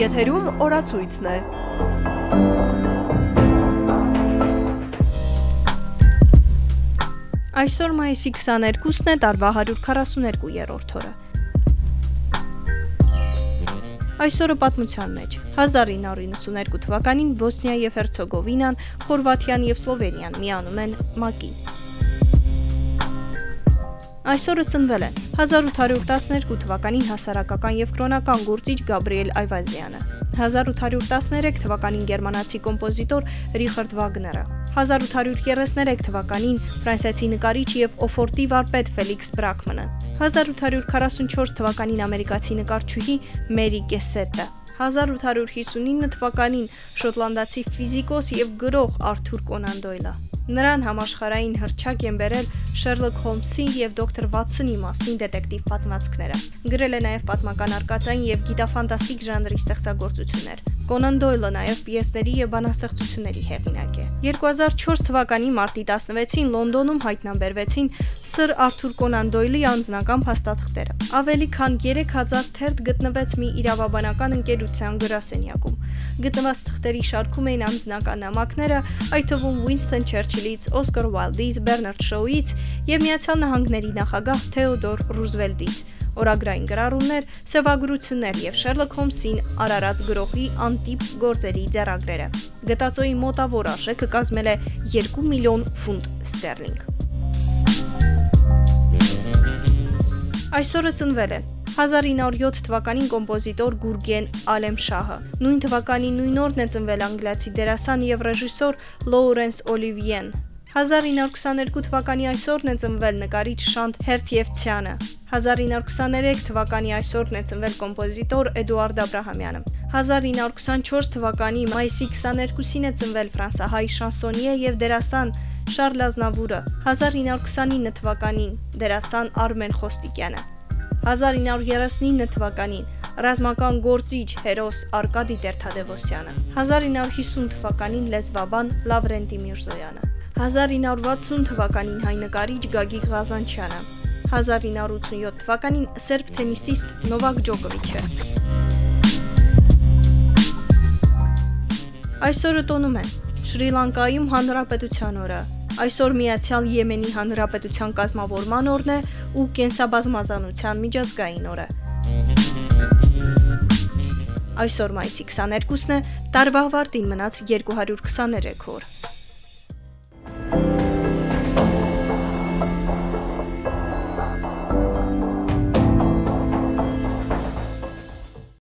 Եթերում օրացույցն է։ Այսօր մայիսի 22-ն է, տարվա 142-րդ օրը։ Այսօրը պատմության մեջ. 1992 թվականին Բոսնիա եւ Հերցեգովինան, Խորվաթիան եւ Սլովենիան միանում են ՄԱԿ-ի։ Այսօրը ծնվել է 1812 թվականին հասարակական եւ կրոնական գործիչ Գաբրիել Այվազյանը, 1813 թվականին գերմանացի կոմպոզիտոր Ռիխարդ Վագները, 1833 թվականին ֆրանսիացի նկարիչ եւ օֆորտի վարպետ Ֆելիքս Բրակմանը, 1844 թվականին ամերիկացի նկարչուհի Մերի Կեսետը, 1859 թվականին շոտլանդացի ֆիզիկոս եւ գրող Արթուր Կոնան Դոյլը Նրան համաշխարային հրճակ են բերել Շերլոկ Հոլմսի եւ դոկտոր Վատսոնի մասին դետեկտիվ պատմվածքները։ Գրել է նաեւ պատմական արկածային եւ գիտաֆանտաստիկ ժանրի ստեղծագործություններ։ Կոնան Դոյլը նաև պիեսների եւ բանաստեղծությունների հեղինակ է։ 2004 թվականի մարտի 16-ին Լոնդոնում հայտնաբերվեցին Սր Արթուր Կոնան Դոյլի անձնական փաստաթղթերը։ Ավելի քան 3000 թերթ գտնվեց մի իրավաբանական ընկերության գրասենյակում։ Գտնված թղթերի շարքում էին անձնական նամակները, այդ թվում Winston Churchill-ից, Oscar Wilde-ից, Bernard Shaw-ից եւ Միացյալ Նահանգների նախագահ Թեոդոր Ռուզվելտից օրագրային գրառումներ, սևագրություններ եւ Շերլոկ Հոլմսին արարած գրողի անտիպ գործերի ձեռագրերը։ Գտածոյի մոտավոր արժեքը կազմել է 2 միլիոն ֆունտ ստերլինգ։ Այսօրը ծնվել է 1907 թվականին կոմպոզիտոր Գուրգեն Ալեմշահը։ Նույն թվականի նույն օրն է ծնվել անգլիացի դերասան եւ ռեժիսոր Լոուրենս Օլիվիեն։ 1922 թվականի այսօրն է ծնվել նկարիչ Շանթ Հերթիևցյանը։ 1923 թվականի այսօրն է ծնվել կոմպոզիտոր Էդուարդ Աբրահամյանը։ 1924 թվականի մայիսի 22-ին է ծնվել ֆրանսահայ շանսոնիե եւ դերասան Շարլ Ազնավուրը։ 1929 թվականին դերասան Արմեն Խոստիկյանը։ 1939 թվականին ռազմական գործիչ հերոս Արկադի Տերթադևոսյանը 1950 թվականին լեզվաբան Լավրենտի Միրզոյանը 1960 թվականին հայ նկարիչ Գագիկ Ղազանչյանը, 1987 թվականին սերբ թենիսիստ Նովակ Ջոկովիչը։ Այսօրը տոնում են Շրի Լանկայում հանրապետության օրը, այսօր Միացյալ Եմենի հանրապետության կազմավորման օրն է ու կենսաբազմազանության միջազգային օրը։ Այսօր մայիսի 22-ն է, տարվա ավարտին մնաց 223 օր։